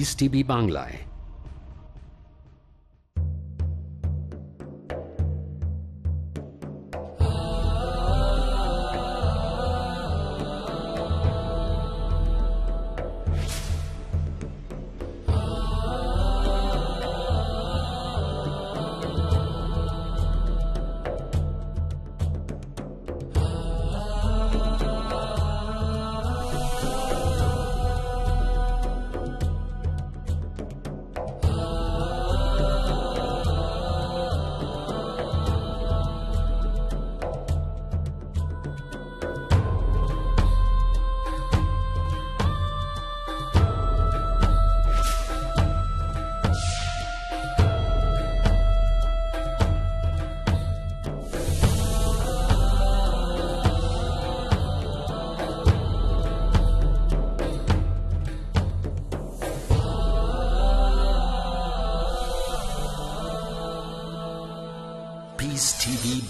Piece TV বাংলায়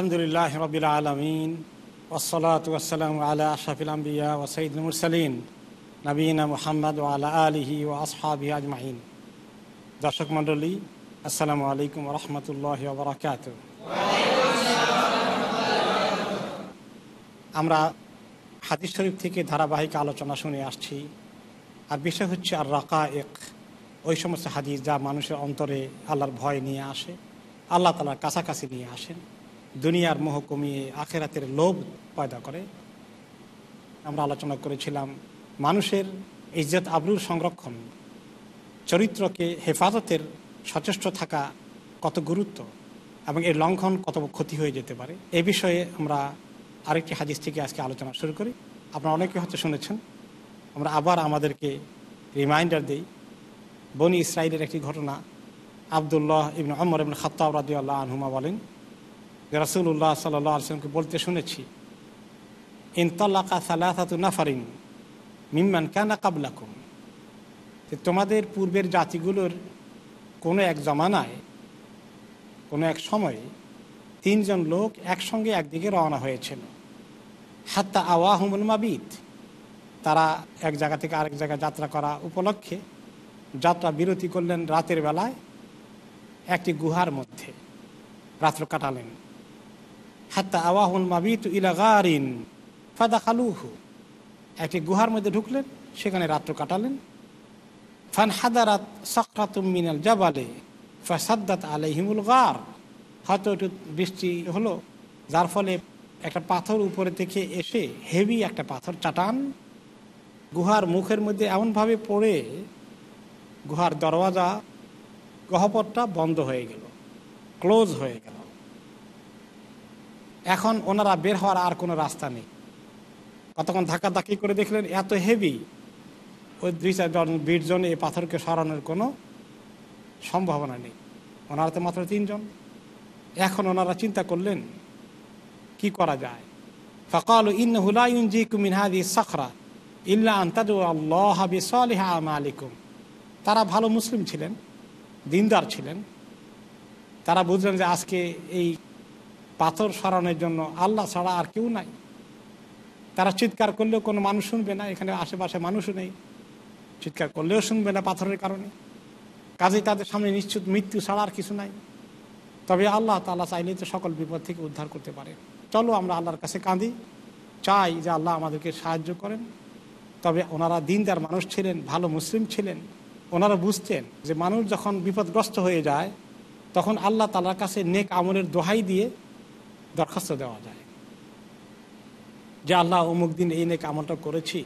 আলহামদুলিল্লাহ রবিল আলমিন ওসলাতাম ওসালাম আলা আশাফিল আম্বিয়া ও সঈদুল মুরসালিন নবীনা মোহাম্মদ ও আলা আলহি ও আসহাবি আজমাহিন দর্শক মণ্ডলী, আসসালামু আলাইকুম রহমতুল্লাহ বরাকাত আমরা হাদিস শরীফ থেকে ধারাবাহিক আলোচনা শুনে আসছি। আর বিষয় হচ্ছে আর রাকা এক ওই সমস্ত হাদিস যা মানুষের অন্তরে আল্লাহর ভয় নিয়ে আসে, আল্লাহ তালার কাছাকাছি নিয়ে আসেন। দুনিয়ার মোহ কমিয়ে আখেরাতের লোভ পয়দা করে। আমরা আলোচনা করেছিলাম মানুষের ইজ্জত আবরুর সংরক্ষণ, চরিত্রকে হেফাজতের সচেষ্ট থাকা কত গুরুত্ব এবং এর লঙ্ঘন কত ক্ষতি হয়ে যেতে পারে, এ বিষয়ে আমরা আরেকটি হাদিস থেকে আজকে আলোচনা শুরু করি। আপনারা অনেকে হয়তো শুনেছেন, আমরা আবার আমাদেরকে রিমাইন্ডার দিই। বনি ইসরায়েলের একটি ঘটনা, আবদুল্লাহ ইবন আমর ইবন খত্তাব রাজি আল্লাহ আনহুমা বলেন রাসুল্লাহ সাল্লাহ আসলামকে বলতে শুনেছি ইনতাল্লাকা সালাহাতু নাফারিন মিম্মান কানা কাবলাকুম। তোমাদের পূর্বের জাতিগুলোর কোনো এক জমানায়, কোনো এক সময়ে তিনজন লোক একসঙ্গে একদিকে রওনা হয়েছিল। হাত্তা আওয়াহুমুল মাবিদ তারা এক জায়গা থেকে আরেক জায়গায় যাত্রা করা উপলক্ষে যাত্রা বিরতি করলেন রাতের বেলায় একটি গুহার মধ্যে, রাত্র কাটালেন। হাত্তা আওয়াহুল মাবিদ ইলাগারিন ফাদা খালুহু একটি গুহার মধ্যে ঢুকলেন, সেখানে রাত্র কাটালেন। ফান হাদারাত সক্রাতুম মিনাল জাবালে, ফাসাদ্দাত আলাইহিমুল গার। হয়তো একটু বৃষ্টি হলো, যার ফলে একটা পাথর উপরে থেকে এসে হেভি একটা পাথর চাটান। গুহার মুখের মধ্যে এমনভাবে পড়ে, গুহার দরওয়াজা গহপটটা বন্ধ হয়ে গেল, ক্লোজ হয়ে গেল। এখন ওনারা বের হওয়ার আর কোনো রাস্তা নেই। কতক্ষণ ধাক্কাধাক্কি করে দেখলেন, এত হেভি ওই দুই চারজন বিশজন এই পাথরকে সরানোর কোনো সম্ভাবনা নেই। ওনারা তো মাত্র তিনজন। এখন ওনারা চিন্তা করলেন, কি করা যায়? ফকাল ইন হুলাইন জি কুমিনহাদি সখরা ইল্লা আন্তাদু বিসলিহা আলিকুম তারা ভালো মুসলিম ছিলেন, দিনদার ছিলেন। তারা বুঝলেন যে আজকে এই পাথর সরানোর জন্য আল্লাহ ছাড়া আর কেউ নাই। তারা চিৎকার করলেও কোনো মানুষ শুনবে না, এখানে আশেপাশে মানুষও নেই। চিৎকার করলেও শুনবে না পাথরের কারণে। কাজেই তাদের সামনে নিশ্চিত মৃত্যু ছাড়া আর কিছু নাই। তবে আল্লাহ তাল্লাহ চাইলেই তো সকল বিপদ থেকে উদ্ধার করতে পারে। চলো আমরা আল্লাহর কাছে কাঁদি। চাই যে আল্লাহ আমাদেরকে সাহায্য করেন। তবে ওনারা দিনদার মানুষ ছিলেন, ভালো মুসলিম ছিলেন। ওনারা বুঝতেন যে মানুষ যখন বিপদগ্রস্ত হয়ে যায়, তখন আল্লাহ তালার কাছে নেক আমলের দোহাই দিয়ে দরখাস্ত দেওয়া যায়। যে আল্লাহ অমুক দিন এই নেক আমলটা করেছি,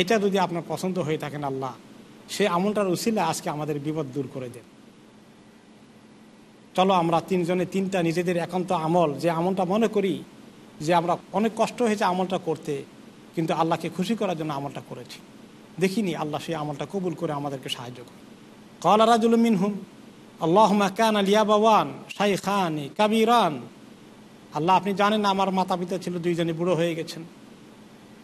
এটা যদি আপনার পছন্দ হয়ে থাকেন আল্লাহ, সে আমলটার উসিলা আজকে আমাদের বিপদ দূর করে দেন। চলো আমরা তিনজনে তিনটা নিজেদের একান্ত আমল, যে আমলটা মনে করি যে আমরা অনেক কষ্ট হয়েছে আমলটা করতে, কিন্তু আল্লাহকে খুশি করার জন্য আমলটা করেছি। দেখিনি আল্লাহ সেই আমলটা কবুল করে আমাদেরকে সাহায্য করে কলা রাজুল মিনহুম আল্লাহ কান আলিয়া বাবান শাই খান কাবিরান। আল্লাহ, আপনি জানেন আমার মাতা পিতা ছিল দুইজনে বুড়ো হয়ে গেছেন।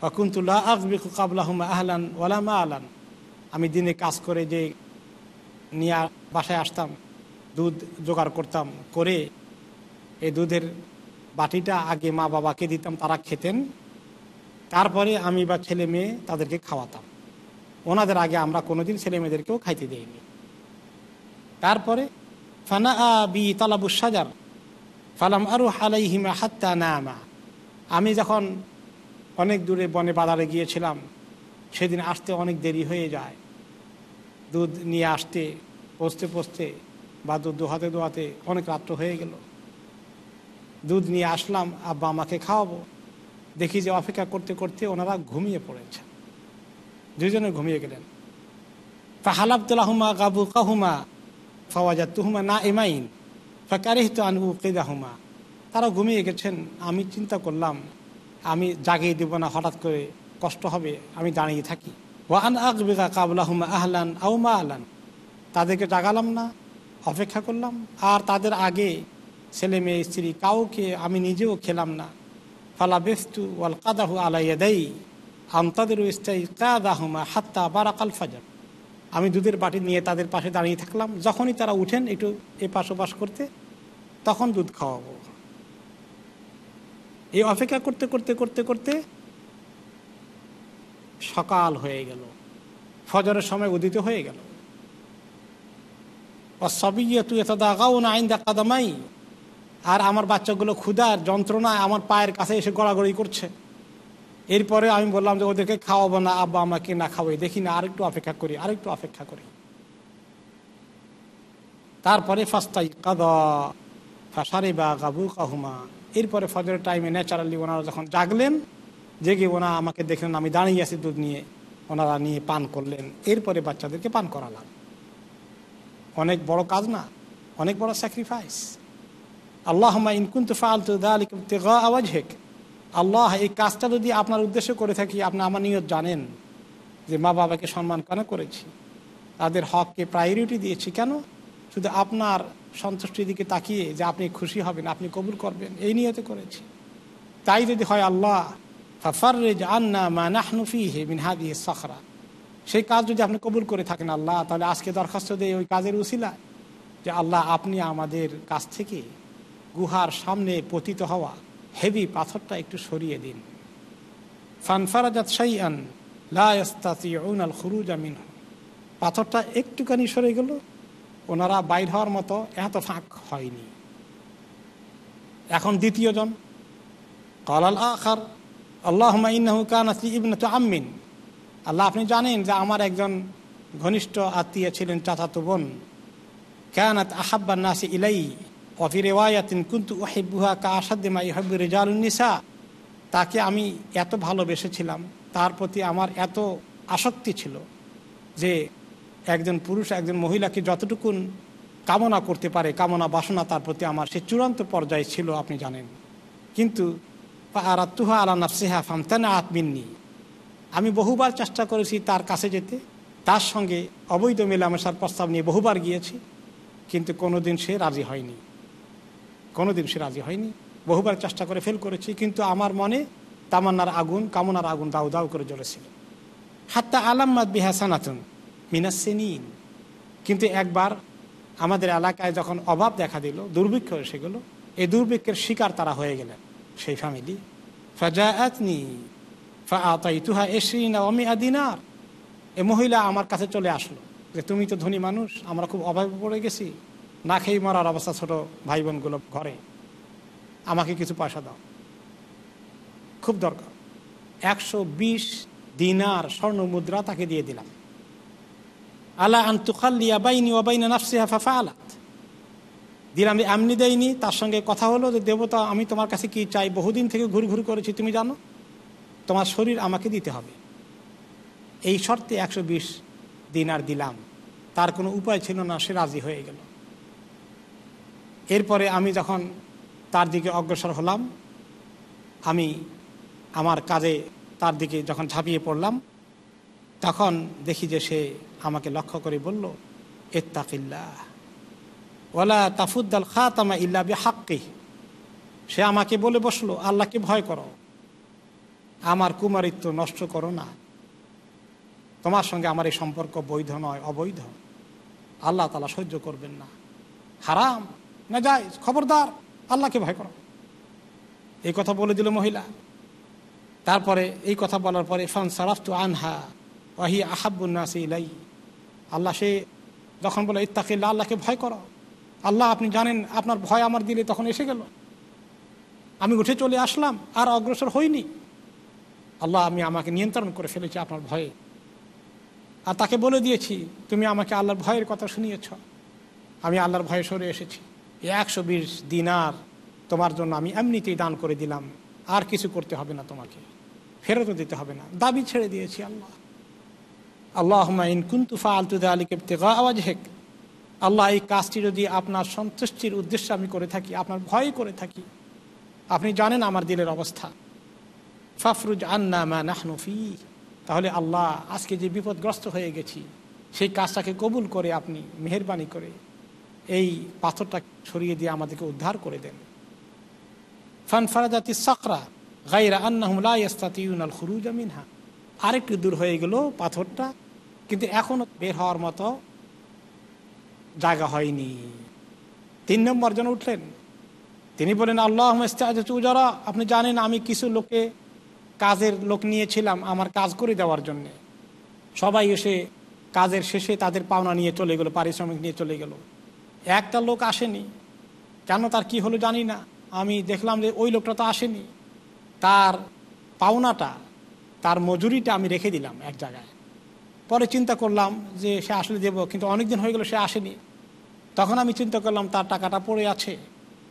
অকুন্তুল্লাহ আকবিকু কাবলাহুম আহলান ওয়ালামা আলান। আমি দিনে কাজ করে যে নিয়ে বাসায় আসতাম, দুধ জোগাড় করতাম, করে এই দুধের বাটিটা আগে মা বাবাকে দিতাম, তারা খেতেন। তারপরে আমি বা ছেলে মেয়ে তাদেরকে খাওয়াতাম। ওনাদের আগে আমরা কোনোদিন ছেলে মেয়েদেরকেও খাইতে দিইনি। তারপরে ফানা বি তালাবু সাজার ফালাম আরু হালাইহিমা হাত্তা নামা। আমি যখন অনেক দূরে বনে বাজারে গিয়েছিলাম, সেদিন আসতে অনেক দেরি হয়ে যায়। দুধ নিয়ে আসতে, পচতে পচতে বা দুধ দোহাতে দোহাতে অনেক রাত্র হয়ে গেল। দুধ নিয়ে আসলাম, আব্বা আমাকে খাওয়াবো। দেখি যে অপেক্ষা করতে করতে ওনারা ঘুমিয়ে পড়েছে দুজনে ঘুমিয়ে গেলেন। ফাহালাবতুল্লাহুমা গাবু কাহুমা ফাওয়াজাত তুহুমা না এমাইন ফাকারিহিত আনু কেদাহুমা। তারা ঘুমিয়ে গেছেন, আমি চিন্তা করলাম, আমি জাগিয়ে দেব না, হঠাৎ করে কষ্ট হবে, আমি দাঁড়িয়ে থাকি। ওয়ান আকবিকা কাবলাহুমা আহলান আউমা আহলান তাদেরকে জাগালাম না, অপেক্ষা করলাম। আর তাদের আগে ছেলে মেয়ে, স্ত্রী কাউকে আমি নিজেও খেলাম না। ফালা বেস্তু ওয়াল কাদাহু আলাইয়া দেই। আমতাদের ইস্তাই কাদাহুমা হাত্তা বারাকাল ফাজার। আমি দুধের বাটি নিয়ে তাদের পাশে দাঁড়িয়ে থাকলাম। যখনই তারা উঠেন একটু এ পাশ ওপাশ করতে, তখন দুধ খাওয়াবো। এই অপেক্ষা করতে করতে করতে করতে সকাল হয়ে গেল। ফজরের সময় উদিত হয়ে গেল। এত না আর আমার বাচ্চাগুলো ক্ষুধার যন্ত্রণায় আমার পায়ের কাছে এসে গড়াগড়ি করছে। এরপরে আমি বললাম যে ওদেরকে খাওয়াবো না, আব্বা আমাকে না খাওয়াই দেখি না, আরেকটু অপেক্ষা করি, আরেকটু অপেক্ষা করি। তারপরে ফাস্তাই কাদা ফাঁসারে বা গাবু কাহুমা এরপরে ফজরের টাইমে ন্যাচারালি ওনারা যখন জাগলেন, জেগে ওনা আমাকে দেখলেন, আমি দাঁড়িয়ে আছি দুধ নিয়ে, ওনারা নিয়ে পান করলেন। এরপরে বাচ্চাদেরকে পান করালাম। অনেক বড় কাজ না, অনেক বড় স্যাক্রিফাইস আল্লাহ ইনকুন্ত ফালতু দালিকুম তেগা আওয়াজ হেক আল্লাহ এই কাজটা যদি আপনার উদ্দেশ্য করে থাকি, আপনি আমার নিয়ত জানেন যে মা বাবাকে সম্মান কেন করেছি? তাদের হককে প্রায়োরিটি দিয়েছি কেন? শুধু আপনার সন্তুষ্টির দিকে তাকিয়ে যে আপনি খুশি হবেন, আপনি কবুল করবেন, এই নিয়তে করেছি। তাই যদি হয় আল্লাহ হে সখরা। সেই কাজ যদি আপনি কবুল করে থাকেন আল্লাহ, তাহলে আজকে দরখাস্ত দেয় ওই কাজের উসিলা যে আল্লাহ, আপনি আমাদের কাছ থেকে গুহার সামনে পতিত হওয়া হেভি পাথরটা একটু সরিয়ে দিন। ফানফারাজাত সাইয়ান লাস্তাতিউন আল খুরুজ আমিন পাথরটা একটুখানি সরে গেল, ওনারা বাইর হওয়ার মতো এত ফাঁক হয়নি। এখন দ্বিতীয় জন কলাল আখার আল্লাহ ইন্নাহু আম্মিন। আল্লাহ, আপনি জানেন যে আমার একজন ঘনিষ্ঠ আত্মীয় ছিলেন চাচাতো বোন। কানাত আহাব্বান নাসি ইলাই কুন্তু তাকে আমি এত ভালোবেসেছিলাম। তার প্রতি আমার এত আসক্তি ছিল যে একজন পুরুষ, একজন মহিলাকে যতটুকুন কামনা করতে পারে, কামনা বাসনা তার প্রতি আমার সে চূড়ান্ত পর্যায়ে ছিল, আপনি জানেন। কিন্তু আরাত্তুহা আলা নাফসিহা ফামতানা আতমিননি আমি বহুবার চেষ্টা করেছি তার কাছে যেতে। তার সঙ্গে অবৈধ মেলামেশার প্রস্তাব নিয়ে বহুবার গিয়েছি। কিন্তু কোনোদিন সে রাজি হয়নি। কোনোদিন সে রাজি হয়নি। বহুবার চেষ্টা করে ফেল করেছি, কিন্তু আমার মনে তামান্নার আগুন, কামনার আগুন দাউ দাউ করে জ্বলেছিল। হাত্তা আলাম্মাদ বিহাসানাতুন মিনাসেনিন কিন্তু একবার আমাদের এলাকায় যখন অভাব দেখা দিল, দুর্ভিক্ষ এসে গেল, এই দুর্ভিক্ষের শিকার তারা হয়ে গেলেন, সেই ফ্যামিলি ফাজাআতনি ফাআতাইতুহা এশরিনা ওমি আদিনার এ মহিলা আমার কাছে চলে আসলো যে, তুমি তো ধনী মানুষ, আমরা খুব অভাবে পড়ে গেছি। না খেয়ে মরার অবস্থা ছোট ভাই বোনগুলো ঘরে, আমাকে কিছু পয়সা দাও। খুব দরকার। একশো বিশ দিনার স্বর্ণ মুদ্রা তাকে দিয়ে দিলাম। আলা আন্তুখাল্লিয়া বাইনি ওবাইনা নাফসিহা ফাফা আলাত দিলাম এমনি দেয়নি? তার সঙ্গে কথা হলো যে, দেবতা, আমি তোমার কাছে কি চাই? বহুদিন থেকে ঘুরি ঘুরি করেছি, তুমি জানো? তোমার শরীর আমাকে দিতে হবে। এই শর্তে একশো বিশ দিনার দিলাম। তার কোনো উপায় ছিল না, সে রাজি হয়ে গেল। এরপরে আমি যখন তার দিকে অগ্রসর হলাম, আমি আমার কাজে তার দিকে যখন ঝাঁপিয়ে পড়লাম, তখন দেখি যে সে আমাকে লক্ষ্য করে বলল এত্তাকিল্লা ওলা তাফুদ্দাল খাতামা ইল্লা বি হাক্কি সে আমাকে বলে বসল, আল্লাহকে ভয় করো। আমার কুমারিত্ব নষ্ট করো না। তোমার সঙ্গে আমার এই সম্পর্ক বৈধ নয়, অবৈধ। আল্লাহ তালা সহ্য করবেন না। হারাম। না যাই খবরদার, আল্লাহকে ভয় করো। এই কথা বলে দিল মহিলা। তারপরে এই কথা বলার পরে ফান সারাফতু আনহা ওয়াহি আহাবুন্নাসি ইলাই। আল্লাহ সে যখন বলে, ইত্তাকিল্লা, আল্লাহকে ভয় করো। আল্লাহ, আপনি জানেন, আপনার ভয় আমার দিলে তখন এসে গেল। আমি উঠে চলে আসলাম, আর অগ্রসর হইনি। আল্লাহ, আমি আমাকে নিয়ন্ত্রণ করে ফেলেছি আপনার ভয়ে। আর তাকে বলে দিয়েছি, তুমি আমাকে আল্লাহর ভয়ের কথা শুনিয়েছ। আমি আল্লাহর ভয়ে সরে এসেছি। একশো বিশ দিনার তোমার জন্য আমি এমনিতেই দান করে দিলাম। আর কিছু করতে হবে না তোমাকে। ফেরতও দিতে হবে না। দাবি ছেড়ে দিয়েছি আল্লাহ। আল্লাহ ইন কুন্তুফা আলতুদা আলীকে আওয়াজ হেক আল্লাহ, এই কাজটি যদি আপনার সন্তুষ্টির উদ্দেশ্যে আমি করে থাকি, আপনার ভয় করে থাকি, আপনি জানেন আমার দিলের অবস্থা। ফাফরুজ আন্না মা নাহনুফি তাহলে আল্লাহ, আজকে যে বিপদগ্রস্ত হয়ে গেছি, সেই কাজটাকে কবুল করে আপনি, মেহরবানি করে এই পাথরটা সরিয়ে দিয়ে আমাদেরকে উদ্ধার করে দেন। ফান ফারাজাতি সাকরা গাইরা আন্নাহুমলা ইস্তাতিউন আল খুরুজ মিনহা। আরেকটু দূর হয়ে গেল পাথরটা, কিন্তু এখনও বের হওয়ার মতো জায়গা হয়নি। তিন নম্বর জন উঠলেন। তিনি বলেন আল্লাহ উজারা আপনি জানেন আমি কিছু লোকে কাজের লোক নিয়েছিলাম আমার কাজ করে দেওয়ার জন্যে। সবাই এসে কাজের শেষে তাদের পাওনা নিয়ে চলে গেলো, পারিশ্রমিক নিয়ে চলে গেল। একটা লোক আসেনি। কেন তার কি হলো জানি না। আমি দেখলাম যে ওই লোকটা তো আসেনি। তার পাওনাটা, তার মজুরিটা আমি রেখে দিলাম এক জায়গায়। পরে চিন্তা করলাম যে সে আসলে দেবো, কিন্তু অনেকদিন হয়ে গেল সে আসেনি। তখন আমি চিন্তা করলাম, তার টাকাটা পড়ে আছে,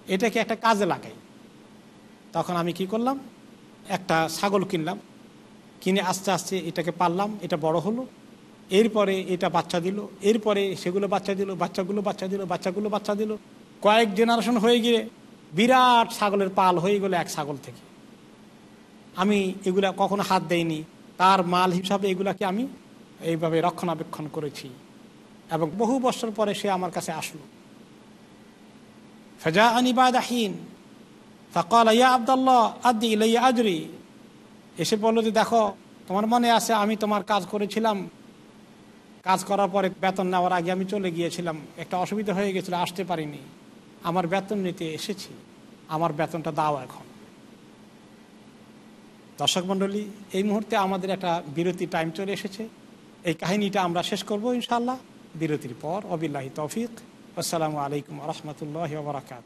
এটাকে একটা কাজে লাগাই। তখন আমি কি করলাম, একটা ছাগল কিনলাম। কিনে আস্তে আস্তে এটাকে পারলাম এটা বড় হলো। এরপরে এটা বাচ্চা দিল, এরপরে সেগুলো বাচ্চা দিল, বাচ্চাগুলো বাচ্চা দিল, বাচ্চাগুলো বাচ্চা দিল। কয়েক জেনারেশন হয়ে গিয়ে বিরাট ছাগলের পাল হয়ে গেলো এক ছাগল থেকে। আমি এগুলা কখনো হাত দেইনি। তার মাল হিসাবে এগুলাকে আমি এইভাবে রক্ষণাবেক্ষণ করেছি। এবং বহু বছর পরে সে আমার কাছে আসলো। ফেজা আনিবাদাহীন ফকাল, ইয়া আবদাল্লাহ আদি ইলাইয়া আজরি। এসে বলল যে, দেখো, তোমার মনে আছে আমি তোমার কাজ করেছিলাম কাজ করার পরে বেতন নেওয়ার আগে আমি চলে গিয়েছিলাম। একটা অসুবিধা হয়ে গেছিল, আসতে পারিনি। আমার বেতন নিতে এসেছি। আমার বেতনটা দাও এখন। দর্শক মণ্ডলী, এই মুহূর্তে আমাদের একটা বিরতি টাইম চলে এসেছে। এই কাহিনীটা আমরা শেষ করব ইনশাল্লাহ বিরতির পর, অবিল্লাহি তৌফিক। আসসালামু আলাইকুম রহমতুল্লাহ বরাকাত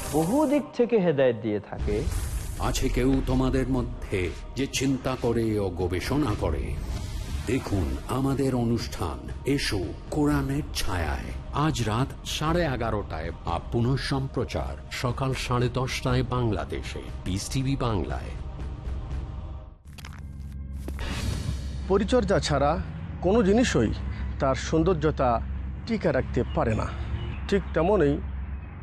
বহু দিক থেকে হেদায়েত দিয়ে থাকে। আছে কেউ তোমাদের মধ্যে যে চিন্তা করে ও গবেষণা করে? দেখুন আমাদের অনুষ্ঠান। এসো কোরআনের ছায়ায়। আজ রাত সাড়ে এগারোটায় বা পুনঃ সম্প্রচার সকাল সাড়ে দশটায় বাংলাদেশে। পিস টিভি বাংলায়। পরিচর্যা ছাড়া কোনো জিনিসই তার সৌন্দর্যতা টিকে রাখতে পারে না। ঠিক তেমনই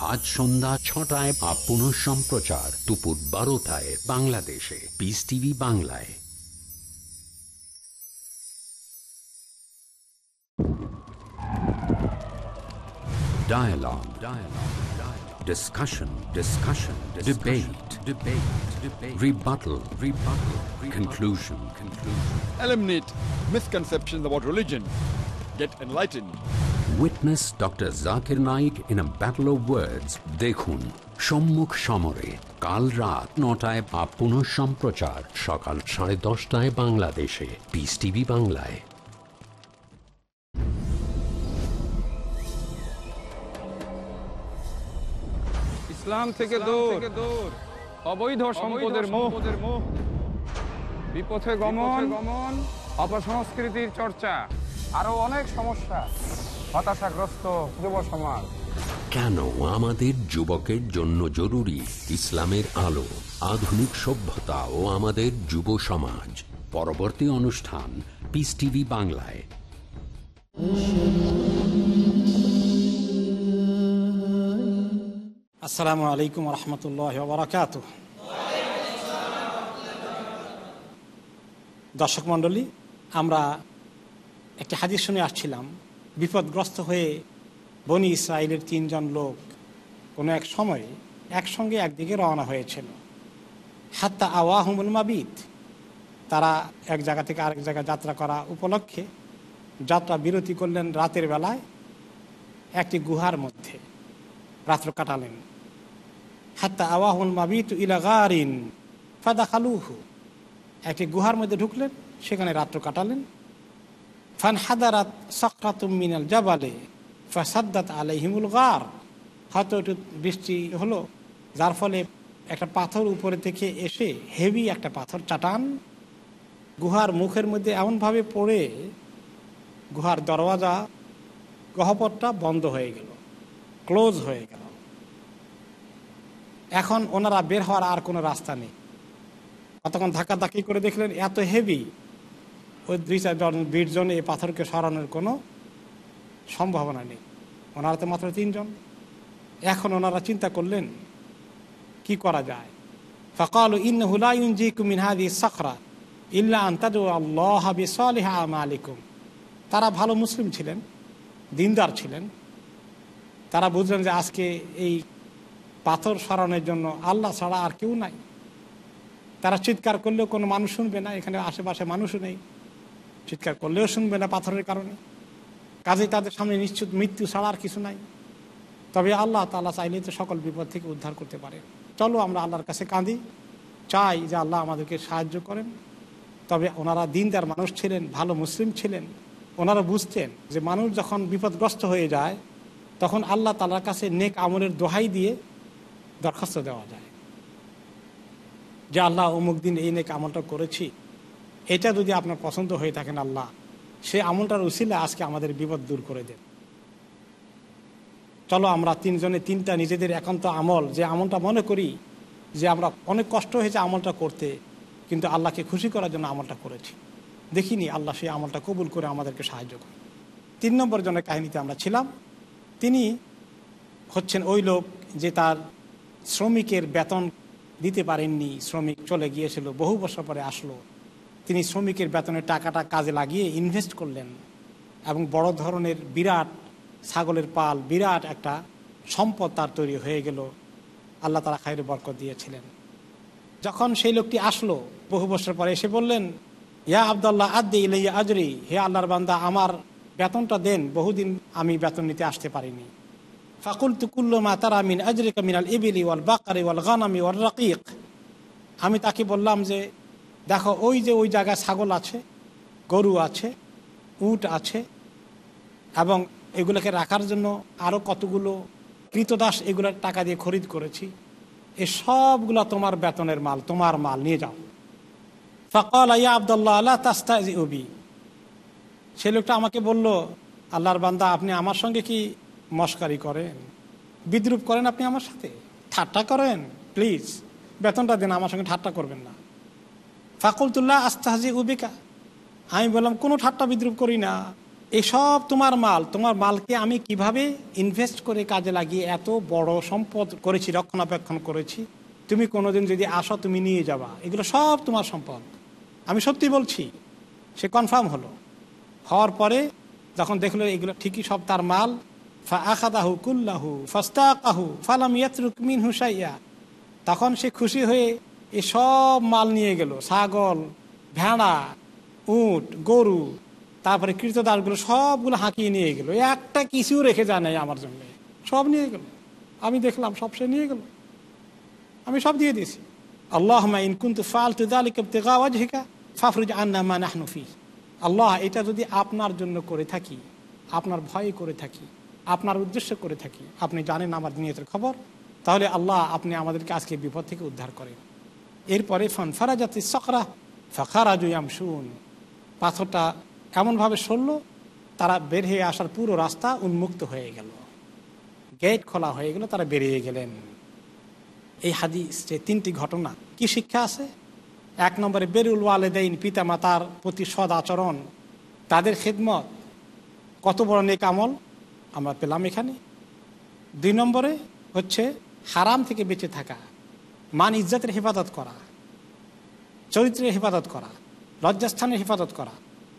আজ সন্ধ্যা ছটায় বা পুনঃ সম্প্রচার দুপুর বারোটায় বাংলাদেশে পিস টিভি বাংলায় Dialogue. Dialogue. Dialogue. Discussion. Discussion. Debate. Debate. Debate. Rebuttal. Rebuttal. Rebuttal. Conclusion. Conclusion. Eliminate misconceptions about religion. Get enlightened. Witness doctor Zakir Naik in a battle of words. দেখুন সম্মুখ সমরে কাল রাত নটায় বা পুনঃ সম্প্রচার সকাল সাড়ে দশটায় বাংলাদেশে পিস টিভি বাংলায় ইসলাম থেকে দূর। অবৈধ সম্পদের মোহ। বিপথে গমন। গমন। অপসংস্কৃতির চর্চা। আরও অনেক সমস্যা। হতাশাগ্রস্ত যুব সমাজ। কেন আমাদের যুবকের জন্য জরুরি ইসলামের আলো আধুনিক সভ্যতা ও আমাদের যুব সমাজ? পরবর্তী অনুষ্ঠান পিস টিভি বাংলায়। আসসালামু আলাইকুম রহমতুল্লাহ বারাকাত দর্শক মণ্ডলী আমরা একটি হাদিস শুনে আসছিলাম। বিপদগ্রস্ত হয়ে বনি ইসরায়েলের তিনজন লোক কোনো এক সময়ে একসঙ্গে একদিকে রওনা হয়েছিল। হাত্তা আওয়াহুমুল মাবিদ তারা এক জায়গা থেকে আরেক জায়গায় যাত্রা করা উপলক্ষে যাত্রা বিরতি করলেন রাতের বেলায় একটি গুহার মধ্যে। রাত্র কাটালেন। হাত্তা আওয়াহুল মাবিত ইলা গারিন ফাদা খালুহু একটি গুহার মধ্যে ঢুকলেন, সেখানে রাত্র কাটালেন। ফান হাদারাত মিনাল জাবালে, ফাসাদ্দাত আলাইহিমুল গার। হয়তো একটু বৃষ্টি হলো, যার ফলে একটা পাথর উপরে থেকে এসে হেভি একটা পাথর চাটান। গুহার মুখের মধ্যে এমনভাবে পড়ে, গুহার দরওয়াজা গহপটটা বন্ধ হয়ে গেল, ক্লোজ হয়ে গেল। এখন ওনারা বের হওয়ার আর কোনো রাস্তা নেই। কতক্ষণ ধাক্কাধাক্কি করে দেখলেন, এত হেভি। ওই দুই চারজন বিশজন এই পাথরকে সরানোর কোনো সম্ভাবনা নেই। ওনারা তো মাত্র তিনজন এখন ওনারা চিন্তা করলেন, কি করা যায়? ফকাল ইন হুলাইন জি কুমিনহাদি সখরা ইল্লা বিসালিহা আলিকুম তারা ভালো মুসলিম ছিলেন, দিনদার ছিলেন। তারা বুঝলেন যে আজকে এই পাথর সরানোর জন্য আল্লাহ ছাড়া আর কেউ নাই। তারা চিৎকার করলেও কোনো মানুষ শুনবে না, এখানে আশেপাশে মানুষও নেই। চিৎকার করলেও শুনবে না পাথরের কারণে। কাজেই তাদের সামনে নিশ্চিত মৃত্যু ছাড়া আর কিছু নাই। তবে আল্লাহ তাল্লাহ চাইলেই তো সকল বিপদ থেকে উদ্ধার করতে পারে। চলো আমরা আল্লাহর কাছে কাঁদি। চাই যে আল্লাহ আমাদেরকে সাহায্য করেন। তবে ওনারা দিনদার মানুষ ছিলেন, ভালো মুসলিম ছিলেন। ওনারা বুঝতেন যে মানুষ যখন বিপদগ্রস্ত হয়ে যায়, তখন আল্লাহ তালার কাছে নেক আমলের দোহাই দিয়ে দরখাস্ত দেওয়া যায়। যে আল্লাহ অমুক দিন এই নেক আমলটা করেছি। এটা যদি আপনার পছন্দ হয়ে থাকেন আল্লাহ, সে আমলটার উসিলে আজকে আমাদের বিপদ দূর করে দেন। চলো আমরা তিনজনে তিনটা নিজেদের একান্ত আমল, যে আমলটা মনে করি যে আমরা অনেক কষ্ট হয়েছে আমলটা করতে, কিন্তু আল্লাহকে খুশি করার জন্য আমলটা করেছি। দেখিনি আল্লাহ সেই আমলটা কবুল করে আমাদেরকে সাহায্য করে। তিন নম্বর জনের কাহিনীতে আমরা ছিলাম। তিনি হচ্ছেন ওই লোক যে তার শ্রমিকের বেতন দিতে পারেননি, শ্রমিক চলে গিয়েছিল, বহু বছর পরে আসলো। তিনি শ্রমিকের বেতনের টাকাটা কাজে লাগিয়ে ইনভেস্ট করলেন এবং বড় ধরনের বিরাট ছাগলের পাল, বিরাট একটা সম্পদ তার তৈরি হয়ে গেল। আল্লাহ তারা খাইরে বরকত দিয়েছিলেন। যখন সেই লোকটি আসলো, বহু বছর পরে এসে বললেন, ইয়া আবদাল্লাহ, আদ্দি ইলাইয়া আজরি। হে আল্লাহর বান্দা, আমার বেতনটা দেন, বহুদিন আমি বেতন নিতে আসতে পারিনি। ফাকুল তুকুল্লমা তারা মিন আজরিকা মিনাল ইবিলি ওয়াল বাকারি ওয়াল গানামি ওয়াল রাকিক। আমি তাকে বললাম যে দেখো, ওই যে ওই জায়গায় ছাগল আছে, গরু আছে, উট আছে, এবং এগুলোকে রাখার জন্য আরও কতগুলো কৃতদাস এগুলোর টাকা দিয়ে খরিদ করেছি। এ সবগুলো তোমার বেতনের মাল, তোমার মাল, নিয়ে যাও। ফকাল, ইয়া আবদুল্লাহ আল্লাহ তাস্তা উবি সে লোকটা আমাকে বলল, আল্লাহর বান্দা, আপনি আমার সঙ্গে কি মস্কারি করেন? বিদ্রুপ করেন আপনি আমার সাথে? ঠাট্টা করেন? প্লিজ, বেতনটা দিন, আমার সঙ্গে ঠাট্টা করবেন না। ফাকুলতুল্লাহ আস্তাহাজি উবিকা আমি বললাম, কোনো ঠাট্টা বিদ্রুপ করি না। এসব তোমার মাল, তোমার মালকে আমি কীভাবে ইনভেস্ট করে কাজে লাগিয়ে এত বড় সম্পদ করেছি, রক্ষণাবেক্ষণ করেছি? তুমি কোনোদিন যদি আসো, তুমি নিয়ে যাবা। এগুলো সব তোমার সম্পদ। আমি সত্যি বলছি, সে কনফার্ম হলো। হওয়ার পরে যখন দেখল এগুলো ঠিকই সব তার মাল ফা আখাদাহু কুল্লাহু, ফস্তাকাহু, ফালাম ইয়াতরুক মিন হুসাইয়া তখন সে খুশি হয়ে এ সব মাল নিয়ে গেল। ছাগল, ভেড়া, উট, গরু, তারপরে কীর্তদাসগুলো সবগুলো হাঁকিয়ে নিয়ে গেল। একটা কিছু রেখে যায় নাই আমার জন্য। সব নিয়ে গেল। আমি দেখলাম সব সে নিয়ে গেল। আমি সব দিয়ে দিয়েছি। আল্লাহ ইনকুন্তু ফালতু দালিকা ফাফরুজ আন্না মা নাহনুফি আল্লাহ, এটা যদি আপনার জন্য করে থাকি, আপনার ভয়ে করে থাকি, আপনার উদ্দেশ্য করে থাকি, আপনি জানেন আমার নিয়তের খবর, তাহলে আল্লাহ আপনি আমাদেরকে আজকে বিপদ থেকে উদ্ধার করেন। এরপরে ফন, ফারাজাতি সকরা ফাখারাজুয়াম শুন পাথরটা এমনভাবে সরল, তারা বের হয়ে আসার পুরো রাস্তা উন্মুক্ত হয়ে গেল। গেট খোলা হয়ে গেল, তারা বেরিয়ে গেলেন। এই হাদিস যে তিনটি ঘটনা, কি শিক্ষা আছে? এক নম্বরে, বেরুল ওয়ালেদাইন পিতা মাতার প্রতি সদ আচরণ, তাদের খেদমত কত বড় নেক আমল, আমরা পেলাম এখানে। দুই নম্বরে হচ্ছে, হারাম থেকে বেঁচে থাকা। মান ইজ্জাতের হেফাজত করা, চরিত্রের হেফাজত করা, লজ্জাস্থানের হেফাজত করা।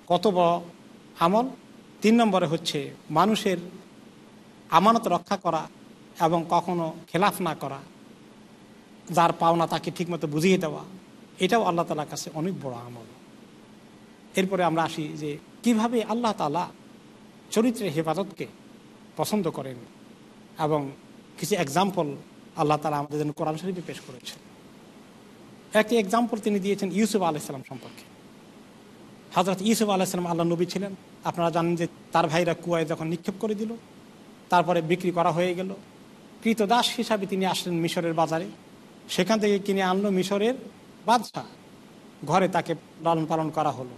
কত বড় আমল? তিন নম্বরে হচ্ছে মানুষের আমানত রক্ষা করা এবং কখনো খেলাফ না করা, যার পাওনা তাকে ঠিকমতো বুঝিয়ে দেওয়া। এটাও আল্লাহ তালার কাছে অনেক বড় আমল। এরপরে আমরা আসি যে কীভাবে আল্লাহ তালা চরিত্রের হেফাজতকে পছন্দ করেন এবং কিছু এক্সাম্পল আল্লাহ তালা আমাদের জন্য কোরআন শরীফে পেশ করেছেন। একটি এক্সাম্পল তিনি দিয়েছেন ইউসুফ আলাইসাল্লাম সম্পর্কে। হজরত ইউসুফ আলাইসাল্লাম আল্লাহ নবী ছিলেন। আপনারা জানেন যে তার ভাইরা কুয়ায় যখন নিক্ষেপ করে দিল, তারপরে বিক্রি করা হয়ে গেল। কৃতদাস হিসাবে তিনি আসলেন মিশরের বাজারে। সেখান থেকে কিনে আনলো মিশরের বাদশাহ। ঘরে তাকে লালন পালন করা হলো।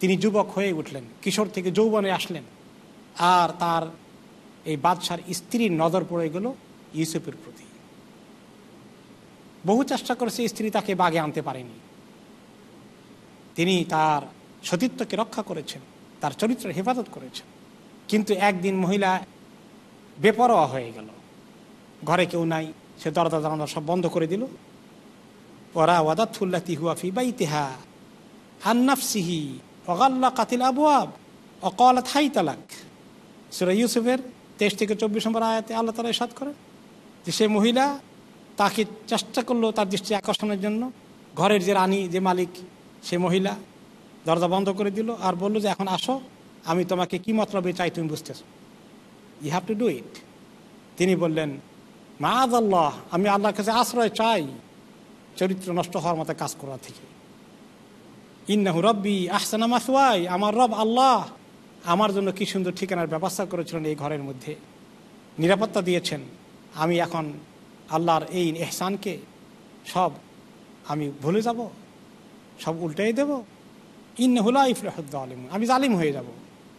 তিনি যুবক হয়ে উঠলেন, কিশোর থেকে যৌবনে আসলেন। আর তার এই বাদশার স্ত্রীর নজর পড়ে গেল ইউসুফের প্রতি। বহু চেষ্টা করেছে স্ত্রী তাকে বাগে আনতে পারেনি। তিনি তার সতীত্বকে রক্ষা করেছেন, তার চরিত্রের হেফাজত করেছেন। কিন্তু একদিন মহিলা বেপরোয়া হয়ে গেল। ঘরে কেউ নাই, সে দরজা জানালা সব বন্ধ করে দিল। ওরা ওয়াদাতুল্লাতি হুয়া ফি বাইতিহা আন্নাফসিহি অগাল্লা কাতিল আবু আব অকলাত হাই তালাক সুরা ইউসুফের তেইশ থেকে চব্বিশ নম্বর আয়াতে আল্লাহ তালা সাত করে যে, সে মহিলা তাকে চেষ্টা করল তার দৃষ্টি আকর্ষণের জন্য। ঘরের যে রানী, যে মালিক, সে মহিলা দরজা বন্ধ করে দিল আর বলল যে, এখন আসো, আমি তোমাকে কি মতলবে চাই তুমি বুঝতেছ। You have to do it তিনি বললেন মাদ আল্লাহ আমি আল্লাহর কাছে আশ্রয় চাই চরিত্র নষ্ট হওয়ার মতো কাজ করা থেকে। ইন্নাহু রব্বি আহসানা মাসওয়াই, আমার রব আল্লাহ। আমার জন্য কি সুন্দর ঠিকানার ব্যবস্থা করেছিলেন এই ঘরের মধ্যে। নিরাপত্তা দিয়েছেন। আমি এখন আল্লাহর এই এহসানকে সব আমি ভুলে যাব, সব উল্টাই দেব। ইন্নহুলা ইফরাহুদ্দ আলিম আমি জালিম হয়ে যাব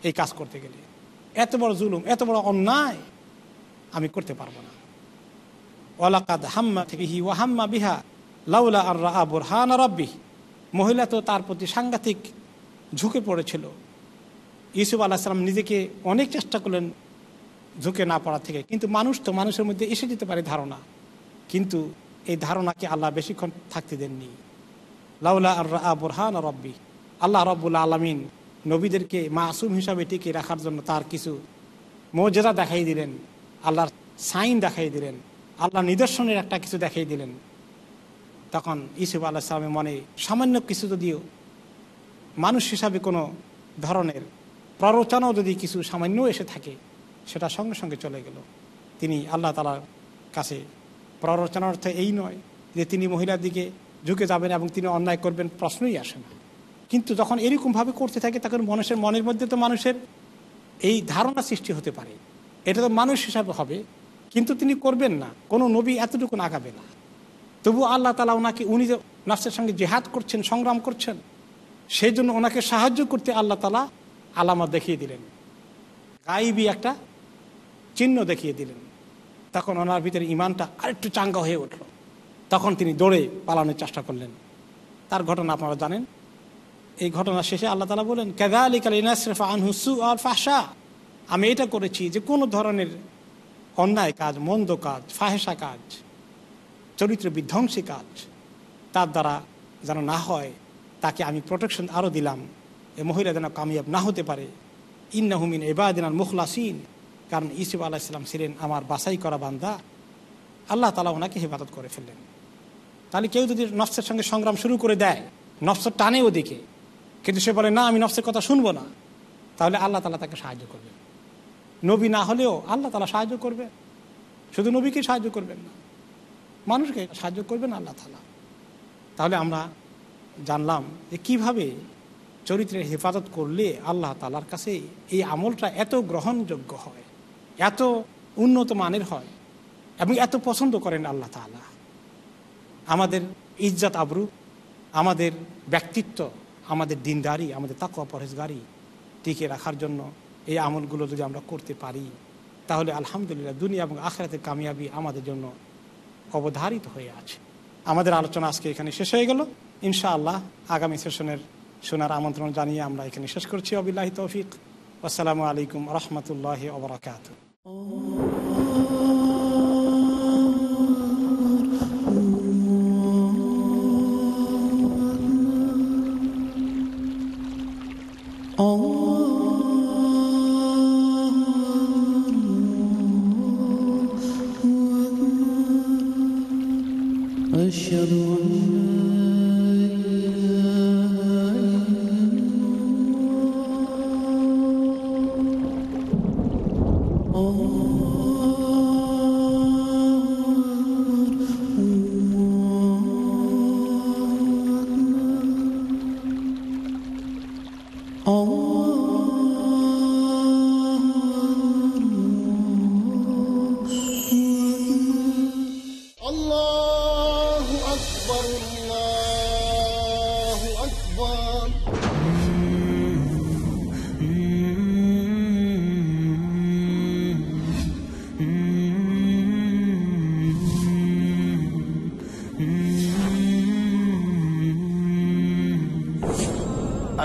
এই কাজ করতে গেলে। এত বড় জুলুম, এত বড় অন্যায় আমি করতে পারব না। ওয়ালাকাদ হাম্মা বিহি ও হাম্মা বিহা, লাউলা আর রা বুরহান রব্বি মহিলা তো তার প্রতি সাংঘাতিক ঝুঁকে পড়েছিল। ইউসুফ আল্লাহ সাল্লাম নিজেকে অনেক চেষ্টা করলেন ঝুঁকে না পড়া থেকে। কিন্তু মানুষ তো মানুষের মধ্যে এসে যেতে পারে ধারণা। কিন্তু এই ধারণাকে আল্লাহ বেশিক্ষণ থাকতে দেননি। লাউলা আর বুরহান রব্বি। আল্লাহ রব্বুল আলমিন নবীদেরকে মাসুম হিসাবে টিকে রাখার জন্য তার কিছু মর্যাদা দেখাই দিলেন, আল্লাহর সাইন দেখাই দিলেন আল্লাহ নিদর্শনের একটা কিছু দেখাই দিলেন। তখন ইসুফ আল্লাহ সালামের মনে সামান্য কিছু যদিও মানুষ হিসাবে কোনো ধরনের প্ররোচনাও যদি কিছু সামান্য এসে থাকে, সেটা সঙ্গে সঙ্গে চলে গেল। তিনি আল্লাহ তালার কাছে প্ররোচনার অর্থ এই নয় যে তিনি মহিলার দিকে ঝুঁকে যাবেন এবং তিনি অন্যায় করবেন প্রশ্নই আসে না। কিন্তু যখন এরকমভাবে করতে থাকে, তখন মানুষের মনের মধ্যে তো মানুষের এই ধারণা সৃষ্টি হতে পারে। এটা তো মানুষ হিসাবে হবে, কিন্তু তিনি করবেন না। কোনো নবী এতটুকু আগাবে না। তবু আল্লাহ তালা ওনাকে, উনি যে নার্সের সঙ্গে জেহাদ করছেন, সংগ্রাম করছেন সেই জন্য ওনাকে সাহায্য করতে আল্লাহ তালা আলামত দেখিয়ে দিলেন। গাইবি একটা চিহ্ন দেখিয়ে দিলেন। তখন ওনার ভিতরে ইমানটা আরেকটু চাঙ্গা হয়ে উঠল। তখন তিনি দৌড়ে পালানোর চেষ্টা করলেন। তার ঘটনা আপনারা জানেন? এই ঘটনা শেষে আল্লাহ তালা বলেন কেদা আলী কালী নাসরফা আনহুসু আর ফাহসা আমি এটা করেছি যে কোনো ধরনের অন্যায় কাজ, মন্দ কাজ ফাহেসা কাজ, চরিত্র বিধ্বংসী কাজ, তার দ্বারা যেন না হয়, তাকে আমি প্রোটেকশন আরও দিলাম। এ মহিলা যেন কামিয়াব না হতে পারে। ইন্নাহুমিন এবাদিন আর মুখলাসিন। কারণ ইসুফ আলাহ ইসলাম ছিলেন আমার বাছাই করা বান্দা। আল্লাহ তালা ওনাকে হেফাজত করে ফেললেন। তাহলে কেউ যদি নফসের সঙ্গে সংগ্রাম শুরু করে দেয় নফসের টানে ওদিকে। কিন্তু সে বলে, না, আমি নফসের কথা শুনব না। তাহলে আল্লাহ তালা তাকে সাহায্য করবে নবী না হলেও আল্লাহ তালা সাহায্য করবে। শুধু নবীকে সাহায্য করবেন না। মানুষকে সাহায্য করবেন আল্লাহ তালা তাহলে আমরা জানলাম যে কীভাবে চরিত্রের হেফাজত করলে আল্লাহ তালার কাছে এই আমলটা এত গ্রহণযোগ্য হয়। এত উন্নত মানের হয় এবং এত পছন্দ করেন আল্লাহ তালা আমাদের ইজ্জাত আবরু, আমাদের ব্যক্তিত্ব, আমাদের দিনদারি, আমাদের তাকুয়া পরেশগারি টিকে রাখার জন্য এই আমলগুলো যদি আমরা করতে পারি, তাহলে আলহামদুলিল্লাহ দুনিয়া এবং আখরাতের কামিয়াবি আমাদের জন্য অবধারিত হয়ে আছে। আমাদের আলোচনা আজকে এখানে শেষ হয়ে গেল। ইনশাআল্লাহ আগামী সেশনের শোনার আমন্ত্রণ জানিয়ে আমরা এখানে শেষ করছি। অবিল্লাহি তৌফিক। আসসালামু আলাইকুম রহমতুল্লাহ ওবরাকাত Oh.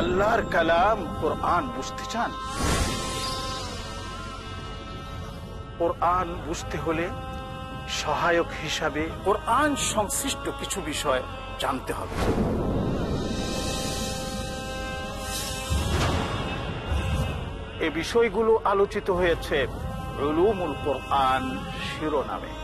আল্লাহর কালাম কোরআন বুঝতে চান? কোরআন বুঝতে হলে সহায়ক হিসাবে কোরআন সংশ্লিষ্ট কিছু বিষয় জানতে হবে। এ বিষয়গুলো আলোচিত হয়েছে রুলুমুল কোরআন শিরোনামে।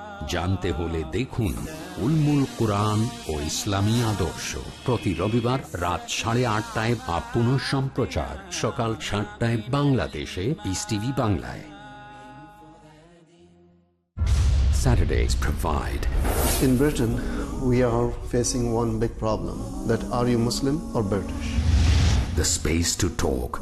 জানতে হলে দেখুন উলমুল কোরআন ও ইসলামী আদর্শ প্রতি রবিবার রাত সাড়ে আটটায় বা পুনঃ সম্প্রচার সকাল সাতটায় বাংলাদেশে পিস টিভি বাংলায় Saturdays provide In Britain, we are facing one big problem that are you Muslim or British? the space to talk